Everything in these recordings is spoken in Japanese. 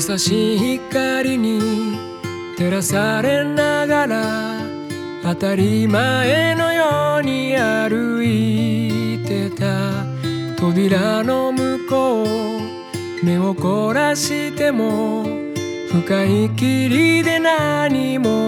優しい光に照らされながら当たり前のように歩いてた。扉の向こう目を凝らしても深い霧で何も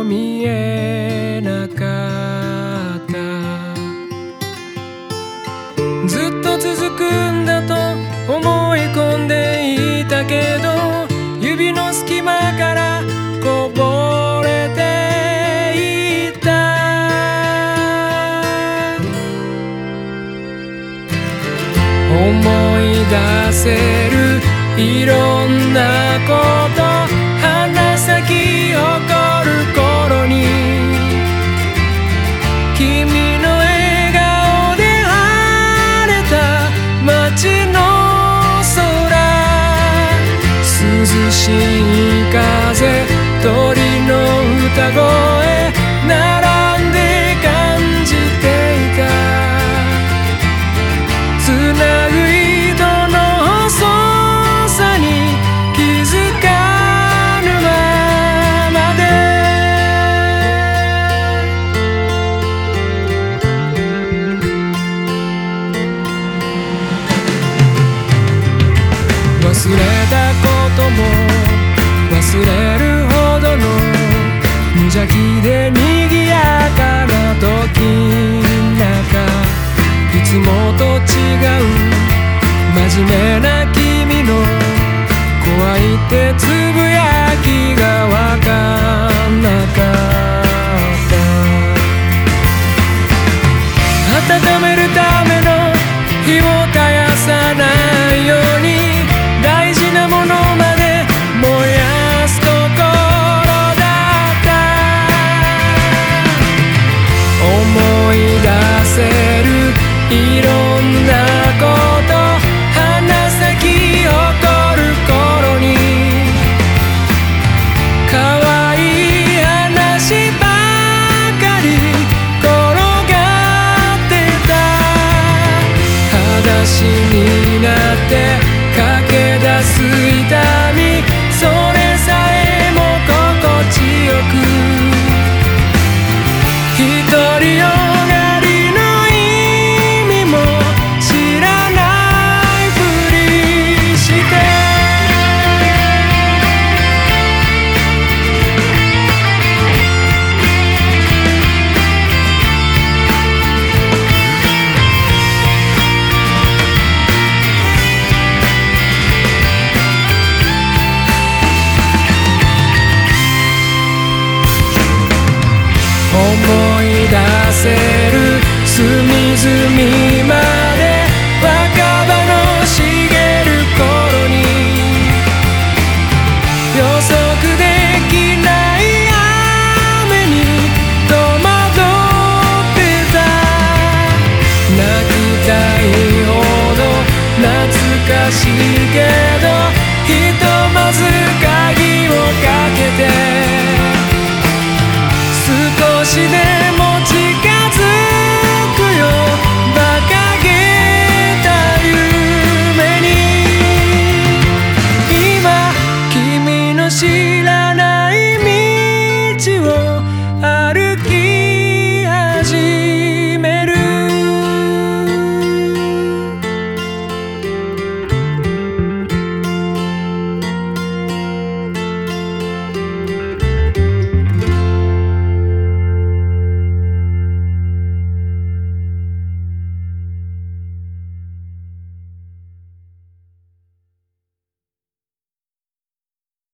せる。いろんなこと花咲き誇る頃に。君の笑顔で晴れた街の空。涼しい忘れたことも忘れるほどの無邪気で賑やかな時中いつもと違う真面目な君の怖いってついろんなこと花咲き誇る頃に可愛い話ばかり転がってた裸足になって駆け出す痛らしいけどひとまず鍵をかけて少しで